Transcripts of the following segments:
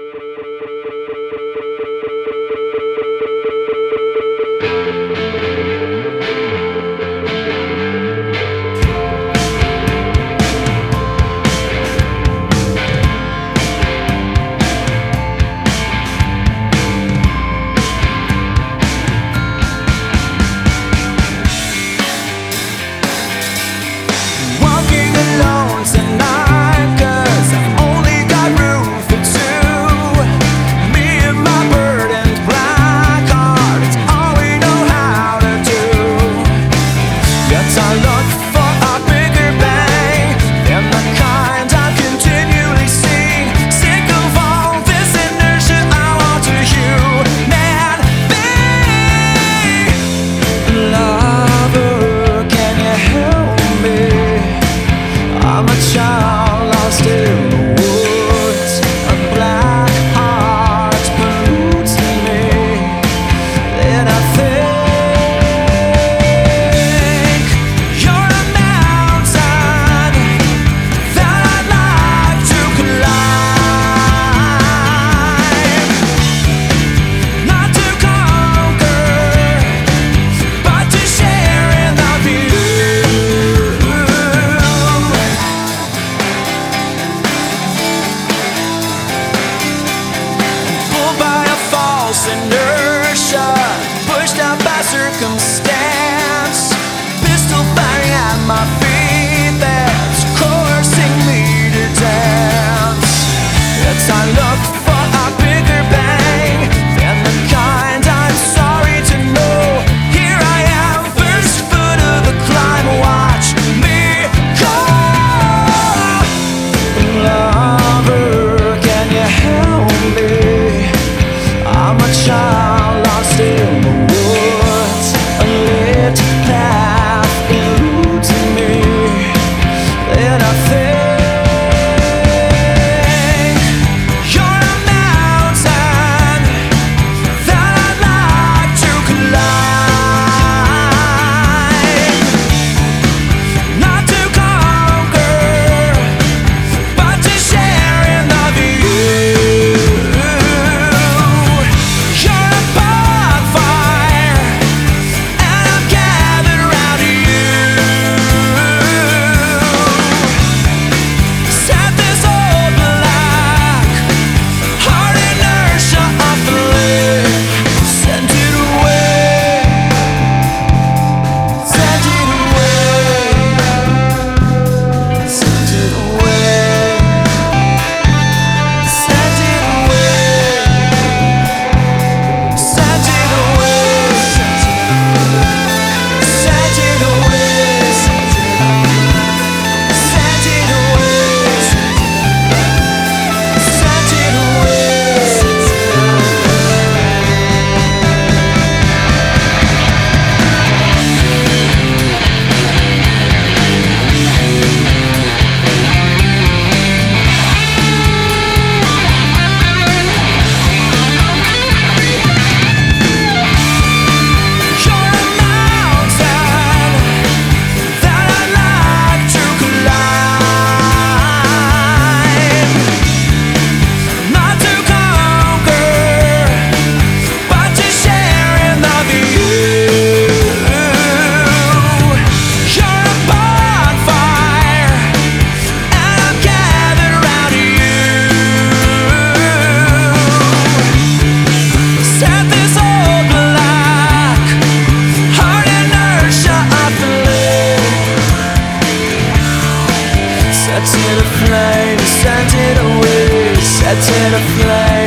Thank you. circumstances.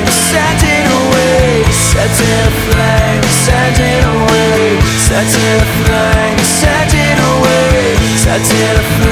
set it away, set it set it away, set it set it away.